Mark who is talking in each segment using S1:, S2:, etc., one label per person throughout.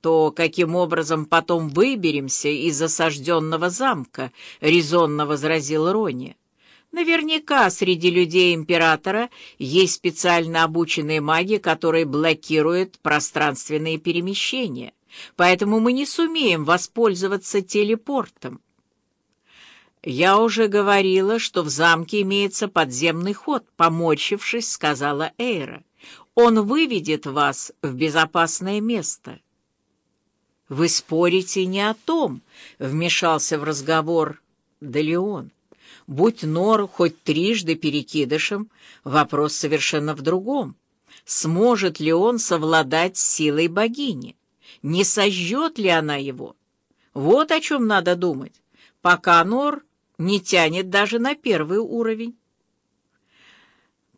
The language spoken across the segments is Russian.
S1: то каким образом потом выберемся из осажденного замка?» — резонно возразил Рони. Наверняка среди людей императора есть специально обученные маги, которые блокируют пространственные перемещения, поэтому мы не сумеем воспользоваться телепортом. «Я уже говорила, что в замке имеется подземный ход», — поморщившись, сказала Эйра. «Он выведет вас в безопасное место». «Вы спорите не о том», — вмешался в разговор Делеон. Будь Нор хоть трижды перекидышем, вопрос совершенно в другом. Сможет ли он совладать с силой богини? Не сожжет ли она его? Вот о чем надо думать, пока Нор не тянет даже на первый уровень.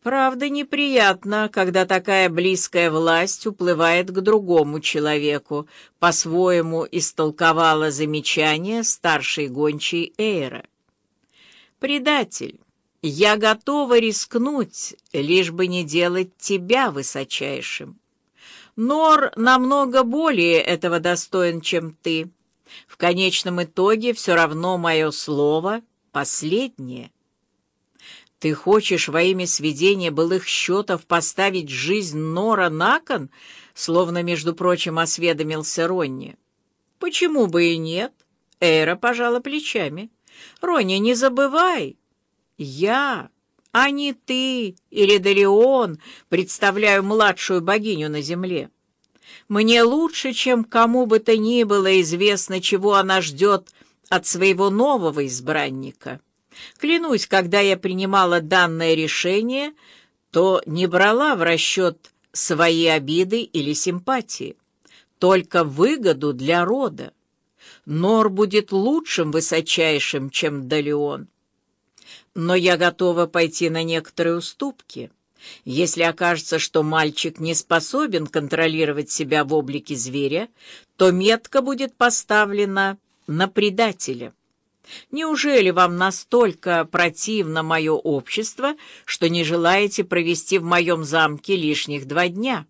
S1: Правда, неприятно, когда такая близкая власть уплывает к другому человеку, по-своему истолковала замечание старшей гончей Эйра. «Предатель, я готова рискнуть, лишь бы не делать тебя высочайшим. Нор намного более этого достоин, чем ты. В конечном итоге все равно мое слово последнее». «Ты хочешь во имя сведения былых счетов поставить жизнь Нора на кон?» Словно, между прочим, осведомился Ронни. «Почему бы и нет?» Эра пожала плечами. Роня, не забывай, я, а не ты или Дарион, представляю младшую богиню на земле. Мне лучше, чем кому бы то ни было известно, чего она ждет от своего нового избранника. Клянусь, когда я принимала данное решение, то не брала в расчет свои обиды или симпатии, только выгоду для рода. Нор будет лучшим высочайшим, чем Далеон. Но я готова пойти на некоторые уступки. Если окажется, что мальчик не способен контролировать себя в облике зверя, то метка будет поставлена на предателя. Неужели вам настолько противно мое общество, что не желаете провести в моем замке лишних два дня?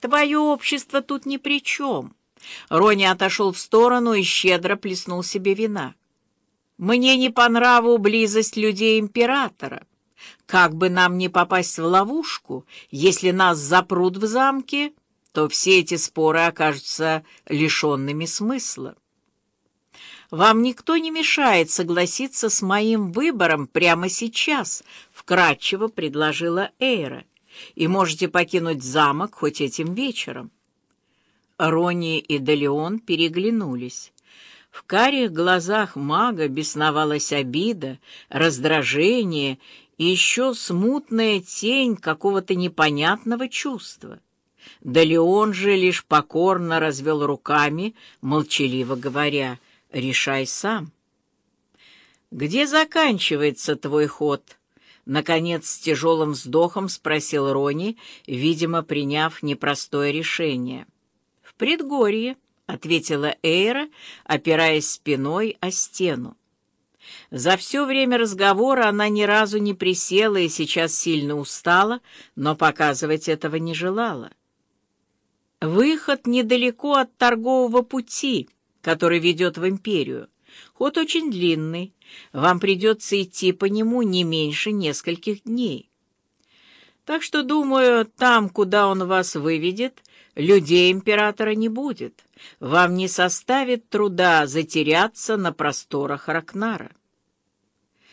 S1: Твое общество тут ни при чем. Рони отошел в сторону и щедро плеснул себе вина. «Мне не по нраву близость людей императора. Как бы нам не попасть в ловушку, если нас запрут в замке, то все эти споры окажутся лишенными смысла. Вам никто не мешает согласиться с моим выбором прямо сейчас», — вкратчиво предложила Эйра, «и можете покинуть замок хоть этим вечером». Рони и Делеон переглянулись. В карих глазах мага бесновалась обида, раздражение и еще смутная тень какого-то непонятного чувства. Да Леон же лишь покорно развел руками, молчаливо говоря, «Решай сам». «Где заканчивается твой ход?» Наконец, с тяжелым вздохом спросил Рони, видимо, приняв непростое решение предгорье», — ответила Эйра, опираясь спиной о стену. За все время разговора она ни разу не присела и сейчас сильно устала, но показывать этого не желала. Выход недалеко от торгового пути, который ведет в империю. Ход очень длинный, вам придется идти по нему не меньше нескольких дней. Так что, думаю, там, куда он вас выведет, людей императора не будет. Вам не составит труда затеряться на просторах Ракнара.